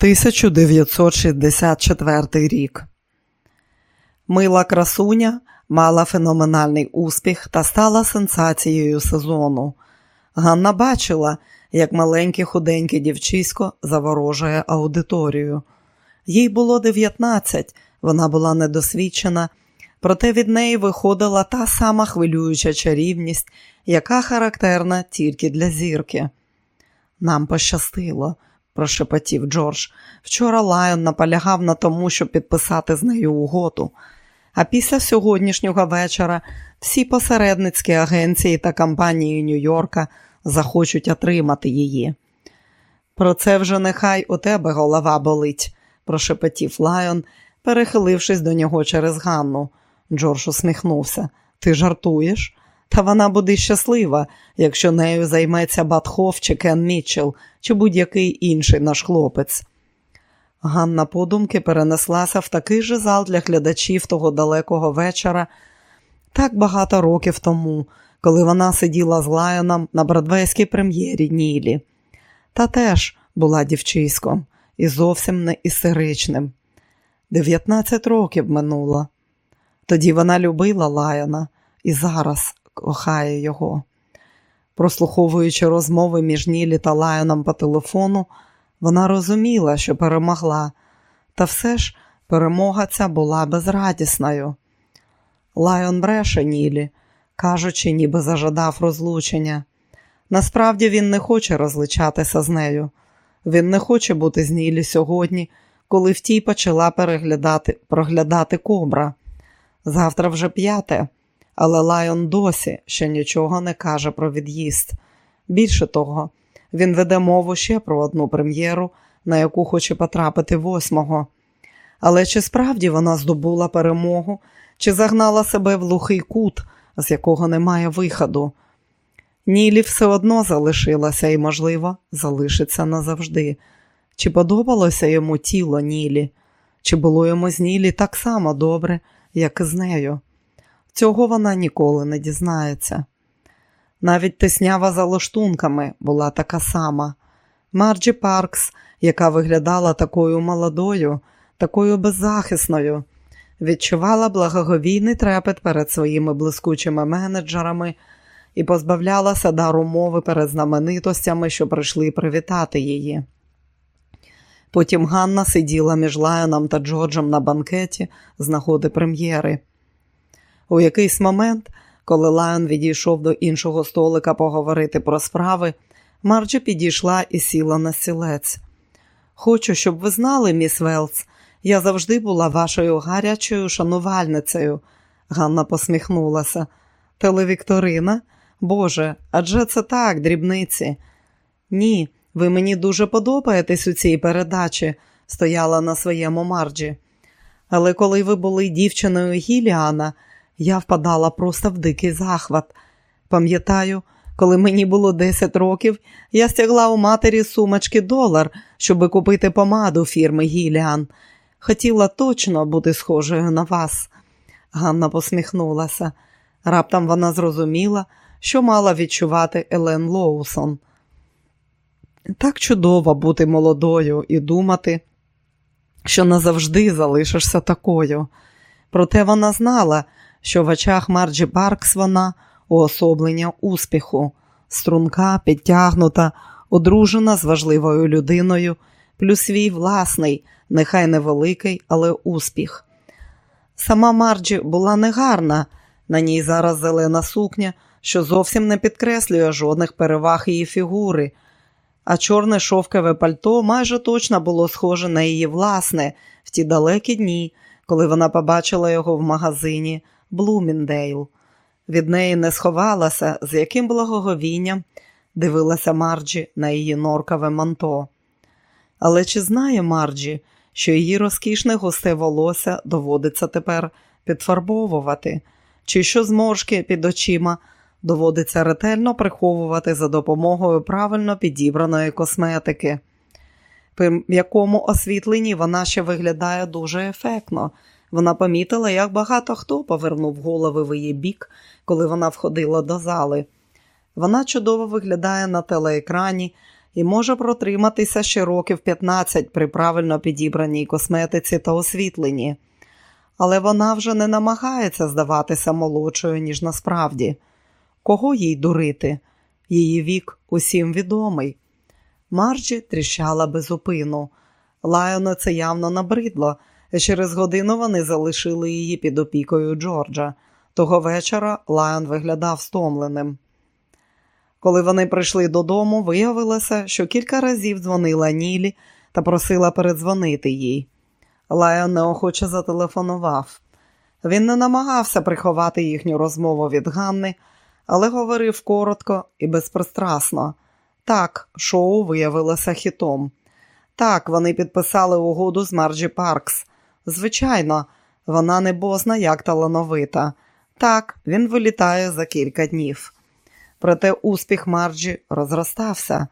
1964 рік. Мила красуня мала феноменальний успіх та стала сенсацією сезону. Ганна бачила, як маленьке худеньке дівчисько заворожує аудиторію. Їй було 19, вона була недосвідчена, проте від неї виходила та сама хвилююча чарівність, яка характерна тільки для зірки. Нам пощастило, прошепотів Джордж. Вчора Лайон наполягав на тому, щоб підписати з нею угоду. А після сьогоднішнього вечора всі посередницькі агенції та компанії Нью-Йорка захочуть отримати її. Про це вже нехай у тебе голова болить, прошепотів Лайон, перехилившись до нього через Ганну. Джордж усміхнувся. Ти жартуєш? Та вона буде щаслива, якщо нею займеться Батхов чи Кен Мітчелл, чи будь-який інший наш хлопець. Ганна подумки перенеслася в такий же зал для глядачів того далекого вечора, так багато років тому, коли вона сиділа з Лайоном на бродвейській прем'єрі Нілі. Та теж була дівчиськом і зовсім не істеричним. Дев'ятнадцять років минуло. Тоді вона любила Лайона і зараз кохає його. Прослуховуючи розмови між Нілі та Лайоном по телефону, вона розуміла, що перемогла, та все ж перемога ця була безрадісною. Лайон бреше Нілі, кажучи, ніби зажадав розлучення. Насправді він не хоче розлучатися з нею. Він не хоче бути з Нілі сьогодні, коли в тій почала переглядати, проглядати кобра. Завтра вже п'яте, але Лайон досі ще нічого не каже про від'їзд. Більше того, він веде мову ще про одну прем'єру, на яку хоче потрапити восьмого. Але чи справді вона здобула перемогу, чи загнала себе в глухий кут, з якого немає виходу? Нілі все одно залишилася і, можливо, залишиться назавжди. Чи подобалося йому тіло Нілі? Чи було йому з Нілі так само добре, як і з нею? Цього вона ніколи не дізнається. Навіть тиснява за лаштунками була така сама. Марджі Паркс, яка виглядала такою молодою, такою беззахисною, відчувала благоговійний трепет перед своїми блискучими менеджерами і позбавлялася дару мови перед знаменитостями, що прийшли привітати її. Потім Ганна сиділа між Лайоном та Джорджем на банкеті з нагоди прем'єри. У якийсь момент коли Лайон відійшов до іншого столика поговорити про справи, Марджі підійшла і сіла на стілець. Хочу, щоб ви знали, міс Велс, я завжди була вашою гарячою шанувальницею. Ганна посміхнулася. Телевікторина? Боже, адже це так, дрібниці. Ні, ви мені дуже подобаєтесь у цій передачі, стояла на своєму марджі. Але коли ви були дівчиною Гіліана, я впадала просто в дикий захват. Пам'ятаю, коли мені було 10 років, я стягла у матері сумочки долар, щоб купити помаду фірми Гіліан. Хотіла точно бути схожою на вас. Ганна посміхнулася. Раптом вона зрозуміла, що мала відчувати Елен Лоусон. Так чудово бути молодою і думати, що назавжди залишишся такою. Проте вона знала, що в очах Марджі Паркс вона уособлення успіху, струнка, підтягнута, одружена з важливою людиною, плюс свій власний, нехай невеликий, але успіх. Сама Марджі була негарна, на ній зараз зелена сукня, що зовсім не підкреслює жодних переваг її фігури, а чорне шовкове пальто майже точно було схоже на її власне в ті далекі дні, коли вона побачила його в магазині. Блумінгдейл. Від неї не сховалася, з яким благоговінням дивилася Марджі на її норкове манто. Але чи знає Марджі, що її розкішне густе волосся доводиться тепер підфарбовувати, чи що зморшки під очима доводиться ретельно приховувати за допомогою правильно підібраної косметики, при якому освітленні вона ще виглядає дуже ефектно. Вона помітила, як багато хто повернув голови в її бік, коли вона входила до зали. Вона чудово виглядає на телеекрані і може протриматися ще років 15 при правильно підібраній косметиці та освітленні. Але вона вже не намагається здаватися молодшою, ніж насправді. Кого їй дурити? Її вік усім відомий. Марджі тріщала безупину. Лайону це явно набридло, через годину вони залишили її під опікою Джорджа. Того вечора Лайон виглядав стомленим. Коли вони прийшли додому, виявилося, що кілька разів дзвонила Нілі та просила передзвонити їй. Лайон неохоче зателефонував. Він не намагався приховати їхню розмову від Ганни, але говорив коротко і безпристрасно. Так, шоу виявилося хітом. Так, вони підписали угоду з Марджі Паркс. Звичайно, вона не бозна як талановита. Так, він вилітає за кілька днів. Проте успіх Марджі розростався.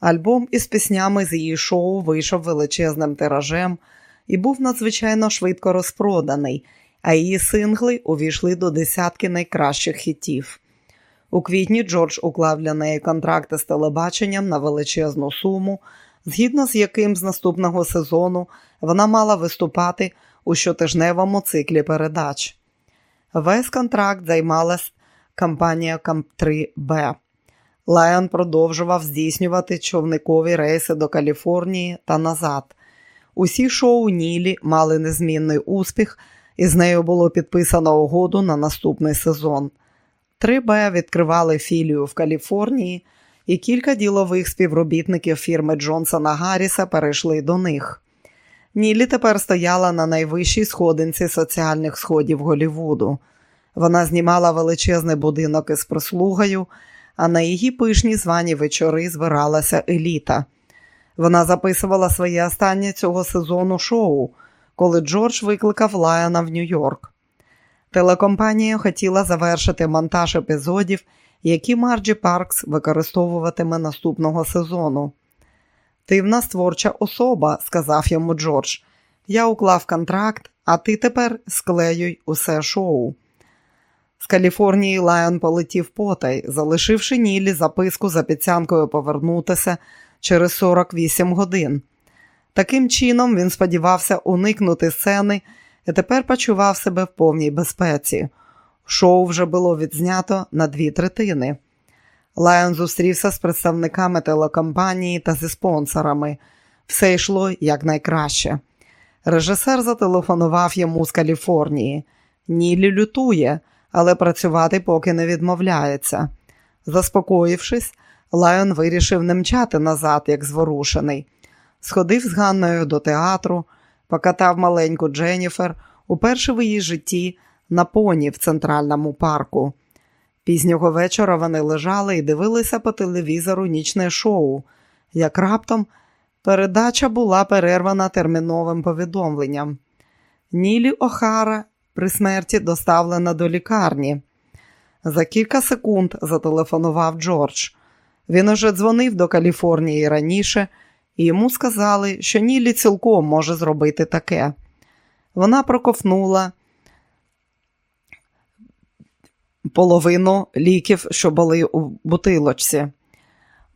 Альбом із піснями з її шоу вийшов величезним тиражем і був надзвичайно швидко розпроданий, а її сингли увійшли до десятки найкращих хітів. У квітні Джордж уклав для неї контракти з телебаченням на величезну суму, згідно з яким з наступного сезону вона мала виступати у щотижневому циклі передач. Весь контракт займалась компанія Камп-3Б. Лайон продовжував здійснювати човникові рейси до Каліфорнії та назад. Усі шоу Нілі мали незмінний успіх, і з нею було підписано угоду на наступний сезон. 3Б відкривали філію в Каліфорнії, і кілька ділових співробітників фірми Джонсона Гарріса перейшли до них. Нілі тепер стояла на найвищій сходинці соціальних сходів Голівуду. Вона знімала величезний будинок із прислугою, а на її пишні звані вечори збиралася еліта. Вона записувала своє останнє цього сезону шоу, коли Джордж викликав Лайона в Нью-Йорк. Телекомпанія хотіла завершити монтаж епізодів, які Марджі Паркс використовуватиме наступного сезону. Ти в нас творча особа, сказав йому Джордж. Я уклав контракт, а ти тепер склеюй усе шоу. З Каліфорнії Лайон полетів потай, залишивши Нілі записку з обіцянкою повернутися через 48 годин. Таким чином він сподівався уникнути сцени і тепер почував себе в повній безпеці. Шоу вже було відзнято на дві третини. Лайон зустрівся з представниками телекомпанії та зі спонсорами. Все йшло якнайкраще. Режисер зателефонував йому з Каліфорнії. Нілі лютує, але працювати поки не відмовляється. Заспокоївшись, Лайон вирішив не мчати назад, як зворушений. Сходив з Ганною до театру, покатав маленьку Дженніфер уперше в її житті на поні в центральному парку. Пізнього вечора вони лежали і дивилися по телевізору нічне шоу. Як раптом передача була перервана терміновим повідомленням. Нілі Охара при смерті доставлена до лікарні. За кілька секунд зателефонував Джордж. Він уже дзвонив до Каліфорнії раніше, і йому сказали, що Нілі цілком може зробити таке. Вона проковнула половину ліків, що були у бутилочці.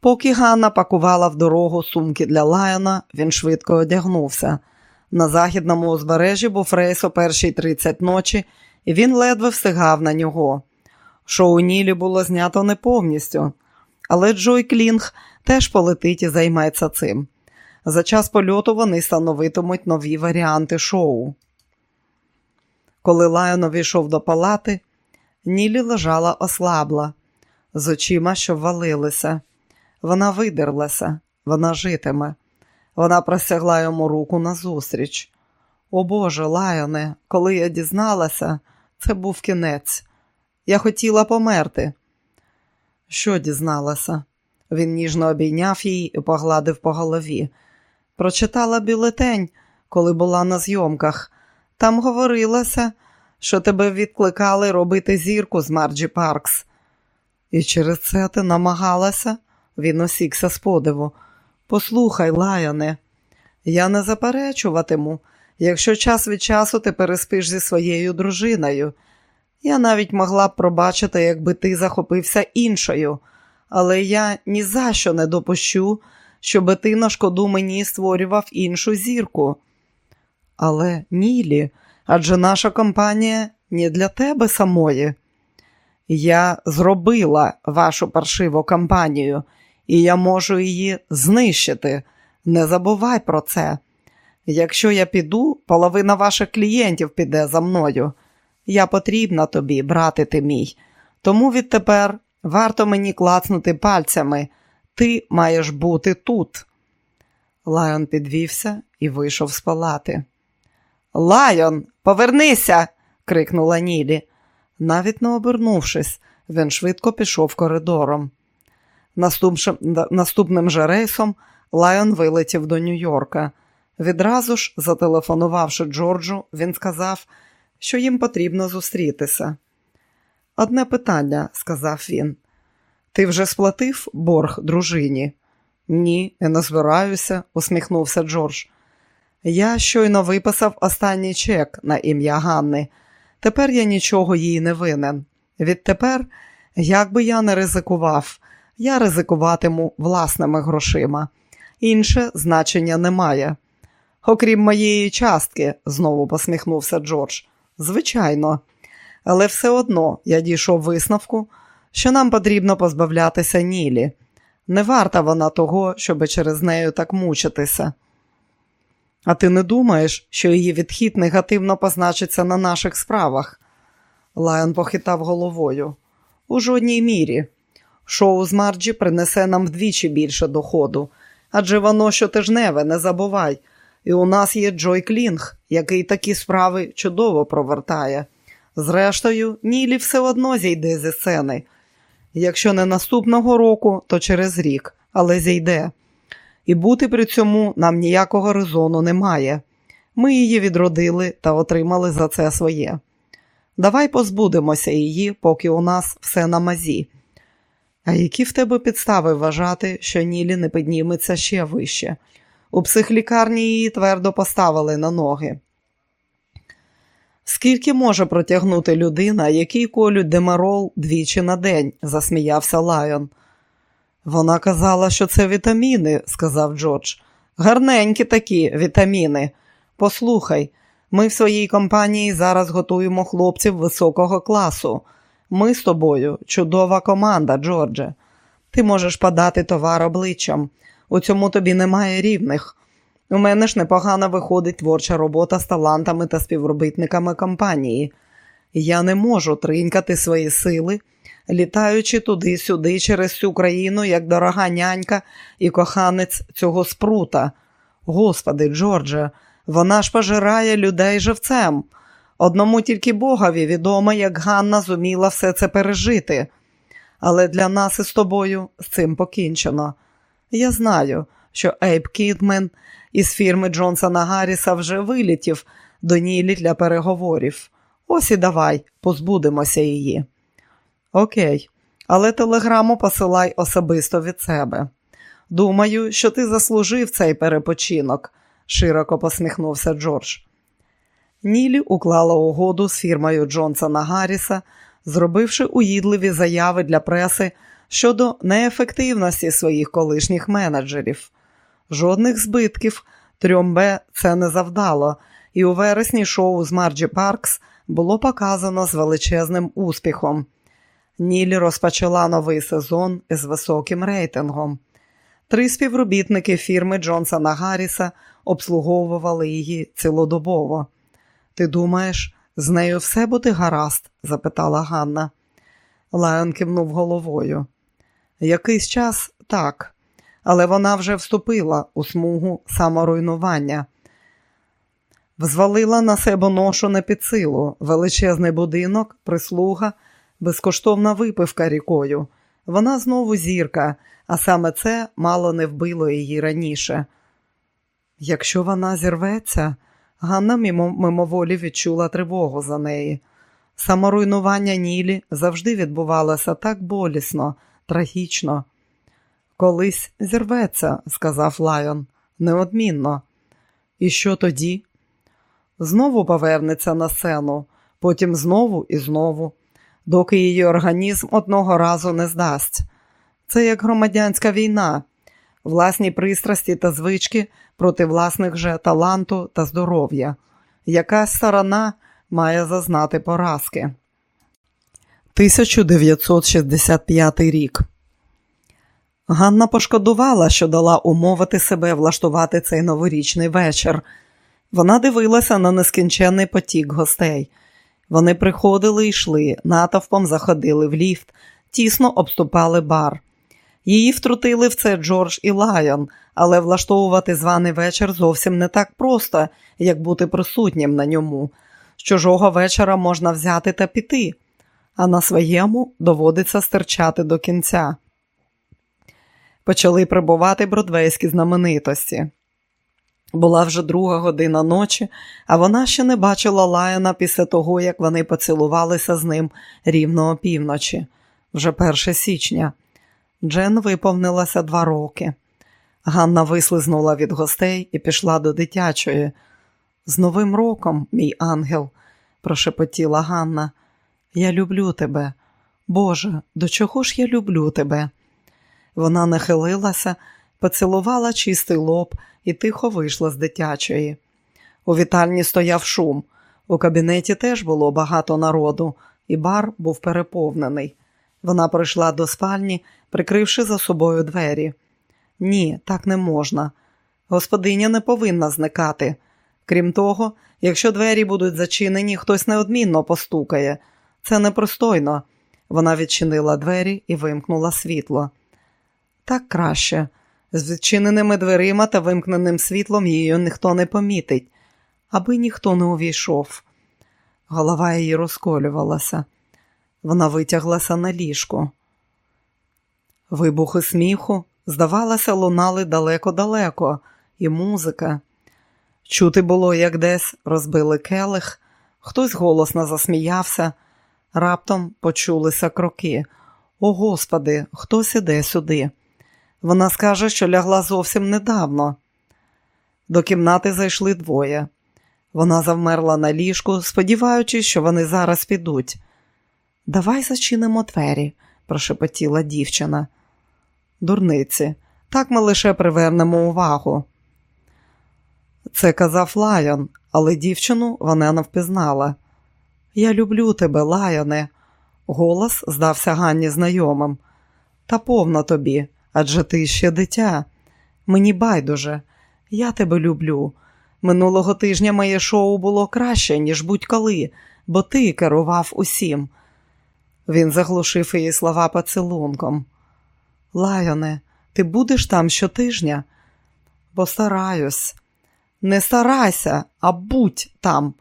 Поки Ганна пакувала в дорогу сумки для Лайона, він швидко одягнувся. На західному узбережжі був рейс о першій 30 ночі, і він ледве встигав на нього. Шоу Нілі було знято не повністю, але Джой Клінг теж полетить і займеться цим. За час польоту вони становитимуть нові варіанти шоу. Коли Лайон увійшов до палати, Нілі лежала ослабла, з очима, що валилися. Вона видерлася, вона житиме. Вона простягла йому руку назустріч. О Боже, Лайоне, коли я дізналася, це був кінець. Я хотіла померти. Що дізналася? Він ніжно обійняв її і погладив по голові. Прочитала бюлетень, коли була на зйомках. Там говорилося, що тебе відкликали робити зірку з Марджі Паркс. І через це ти намагалася? Він осікся з подиву. Послухай, Лайоне, я не заперечуватиму, якщо час від часу ти переспиш зі своєю дружиною. Я навіть могла б пробачити, якби ти захопився іншою, але я ні за що не допущу, щоби ти на шкоду мені створював іншу зірку. Але Нілі, адже наша компанія не для тебе самої. Я зробила вашу паршиву кампанію, і я можу її знищити. Не забувай про це. Якщо я піду, половина ваших клієнтів піде за мною. Я потрібна тобі, брате ти мій. Тому відтепер варто мені клацнути пальцями. Ти маєш бути тут. Лайон підвівся і вийшов з палати. Лайон, повернися. крикнула Нілі. Навіть не обернувшись, він швидко пішов коридором. Наступним же рейсом Лайон вилетів до Нью-Йорка. Відразу ж, зателефонувавши Джорджу, він сказав, що їм потрібно зустрітися. Одне питання, сказав він. Ти вже сплатив борг дружині? Ні, я не збираюся, усміхнувся Джордж. Я щойно виписав останній чек на ім'я Ганни. Тепер я нічого їй не винен. Відтепер, як би я не ризикував, я ризикуватиму власними грошима. Інше значення немає. Окрім моєї частки, знову посміхнувся Джордж. Звичайно, але все одно я дійшов висновку, що нам потрібно позбавлятися Нілі. Не варта вона того, щоб через нею так мучитися. А ти не думаєш, що її відхід негативно позначиться на наших справах? Лайон похитав головою. У жодній мірі. Шоу з Марджі принесе нам вдвічі більше доходу, адже воно щотижневе, не забувай. І у нас є Джой Клінг, який такі справи чудово провертає. Зрештою, Нілі все одно зійде зі сцени. Якщо не наступного року, то через рік, але зійде. І бути при цьому нам ніякого резону немає. Ми її відродили та отримали за це своє. Давай позбудемося її, поки у нас все на мазі. А які в тебе підстави вважати, що Нілі не підніметься ще вище? У психлікарні її твердо поставили на ноги. Скільки може протягнути людина, який колють демарол двічі на день, засміявся Лайон. Вона казала, що це вітаміни, сказав Джордж. Гарненькі такі вітаміни. Послухай, ми в своїй компанії зараз готуємо хлопців високого класу. Ми з тобою чудова команда, Джордже. Ти можеш подати товар обличчям. У цьому тобі немає рівних. У мене ж непогано виходить творча робота з талантами та співробітниками компанії. Я не можу тринькати свої сили, літаючи туди-сюди через всю країну, як дорога нянька і коханець цього спрута. Господи, Джордже, вона ж пожирає людей живцем. Одному тільки Богові відомо, як Ганна зуміла все це пережити. Але для нас із тобою з цим покінчено. Я знаю, що Ейб Кідмен із фірми Джонсона Гарріса вже вилітів до Нілі для переговорів. Ось і давай, позбудемося її. Окей, але телеграму посилай особисто від себе. Думаю, що ти заслужив цей перепочинок, широко посміхнувся Джордж. Нілі уклала угоду з фірмою Джонсона Гарріса, зробивши уїдливі заяви для преси щодо неефективності своїх колишніх менеджерів. Жодних збитків трьом Б це не завдало, і у вересні шоу з Марджі Паркс було показано з величезним успіхом. Нілі розпочала новий сезон із високим рейтингом. Три співробітники фірми Джонсона Гарріса обслуговували її цілодобово. Ти думаєш, з нею все буде гаразд? запитала Ганна. Лайон кивнув головою. Якийсь час так, але вона вже вступила у смугу саморуйнування. Взвалила на себе ношу не під силу, величезний будинок, прислуга, безкоштовна випивка рікою. Вона знову зірка, а саме це мало не вбило її раніше. Якщо вона зірветься, Ганна мимоволі відчула тривогу за неї. Саморуйнування Нілі завжди відбувалося так болісно, трагічно. Колись зірветься, сказав Лайон, неодмінно. І що тоді? Знову повернеться на сцену, потім знову і знову, доки її організм одного разу не здасть. Це як громадянська війна. власні пристрасті та звички проти власних же таланту та здоров'я. Якась сторона має зазнати поразки. 1965 рік. Ганна пошкодувала, що дала умовити себе влаштувати цей новорічний вечір. Вона дивилася на нескінченний потік гостей. Вони приходили і йшли, натовпом заходили в ліфт, тісно обступали бар. Її втрутили в це Джордж і Лайон, але влаштовувати званий вечір зовсім не так просто, як бути присутнім на ньому. З чужого вечора можна взяти та піти, а на своєму доводиться стирчати до кінця. Почали прибувати бродвейські знаменитості. Була вже друга година ночі, а вона ще не бачила Лайона після того, як вони поцілувалися з ним рівно опівночі, вже 1 січня. Джен виповнилася два роки. Ганна вислизнула від гостей і пішла до дитячої. З Новим роком, мій ангел, прошепотіла Ганна. Я люблю тебе. Боже, до чого ж я люблю тебе? Вона нахилилася, поцілувала чистий лоб і тихо вийшла з дитячої. У вітальні стояв шум. У кабінеті теж було багато народу, і бар був переповнений. Вона прийшла до спальні, прикривши за собою двері. Ні, так не можна. Господиня не повинна зникати. Крім того, якщо двері будуть зачинені, хтось неодмінно постукає. Це непристойно. Вона відчинила двері і вимкнула світло. Так краще. З відчиненими дверима та вимкненим світлом її ніхто не помітить, аби ніхто не увійшов. Голова її розколювалася. Вона витяглася на ліжко. Вибухи сміху, здавалося, лунали далеко-далеко, і музика. Чути було, як десь розбили келих, хтось голосно засміявся, раптом почулися кроки. О Господи, хтось іде сюди. Вона скаже, що лягла зовсім недавно. До кімнати зайшли двоє. Вона завмерла на ліжку, сподіваючись, що вони зараз підуть. Давай зачинимо двері, прошепотіла дівчина. Дурниці, так ми лише привернемо увагу. Це казав Лайон, але дівчину вона не впізнала. Я люблю тебе, Лайоне. Голос здався Ганні знайомим. Та повно тобі, адже ти ще дитя. Мені байдуже, я тебе люблю. Минулого тижня моє шоу було краще, ніж будь-коли, бо ти керував усім. Він заглушив її слова поцілунком. Лайоне, ти будеш там щотижня? Постараюсь. Не старайся, а будь там.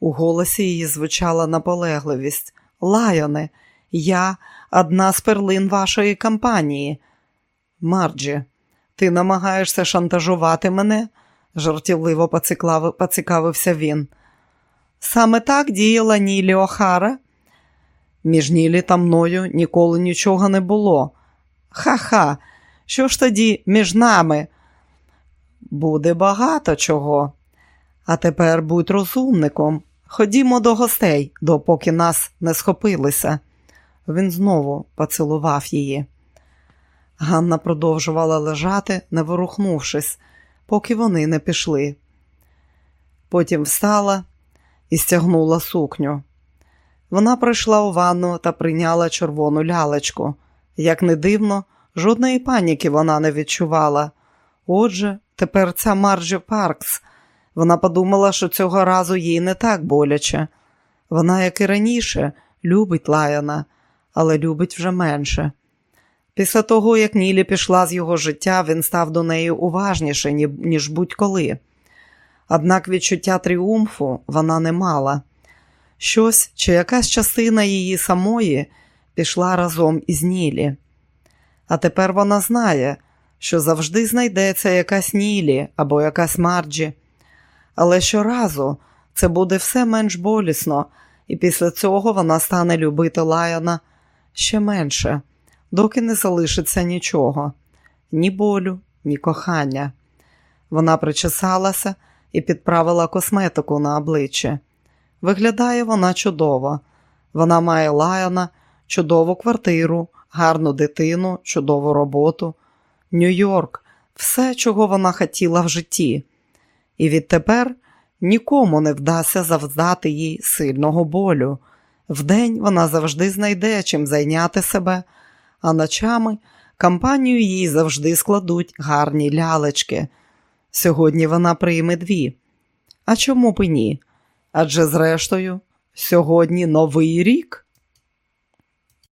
У голосі її звучала наполегливість. Лайоне, я одна з перлин вашої кампанії. Марджі, ти намагаєшся шантажувати мене? жартівливо поцікавився він. Саме так діяла Нілі Охара. Між Нілі та мною ніколи нічого не було. Ха-ха, що ж тоді між нами? Буде багато чого. А тепер будь розумником. Ходімо до гостей, допоки нас не схопилися. Він знову поцілував її. Ганна продовжувала лежати, не ворухнувшись, поки вони не пішли. Потім встала і стягнула сукню. Вона прийшла у ванну та прийняла червону лялечку. Як не дивно, жодної паніки вона не відчувала. Отже, тепер ця Марджі Паркс. Вона подумала, що цього разу їй не так боляче. Вона, як і раніше, любить Лаяна, але любить вже менше. Після того, як Нілі пішла з його життя, він став до неї уважніше, ніж будь-коли. Однак відчуття тріумфу вона не мала. Щось чи якась частина її самої пішла разом із Нілі. А тепер вона знає, що завжди знайдеться якась Нілі або якась Марджі. Але щоразу це буде все менш болісно, і після цього вона стане любити Лаяна ще менше доки не залишиться нічого, ні болю, ні кохання. Вона причесалася і підправила косметику на обличчя. Виглядає вона чудово. Вона має лаяна, чудову квартиру, гарну дитину, чудову роботу. Нью-Йорк все, чого вона хотіла в житті, і відтепер нікому не вдасться завдати їй сильного болю. Вдень вона завжди знайде чим зайняти себе, а ночами компанію їй завжди складуть гарні лялечки. Сьогодні вона прийме дві. А чому б і ні? Адже, зрештою, сьогодні новий рік.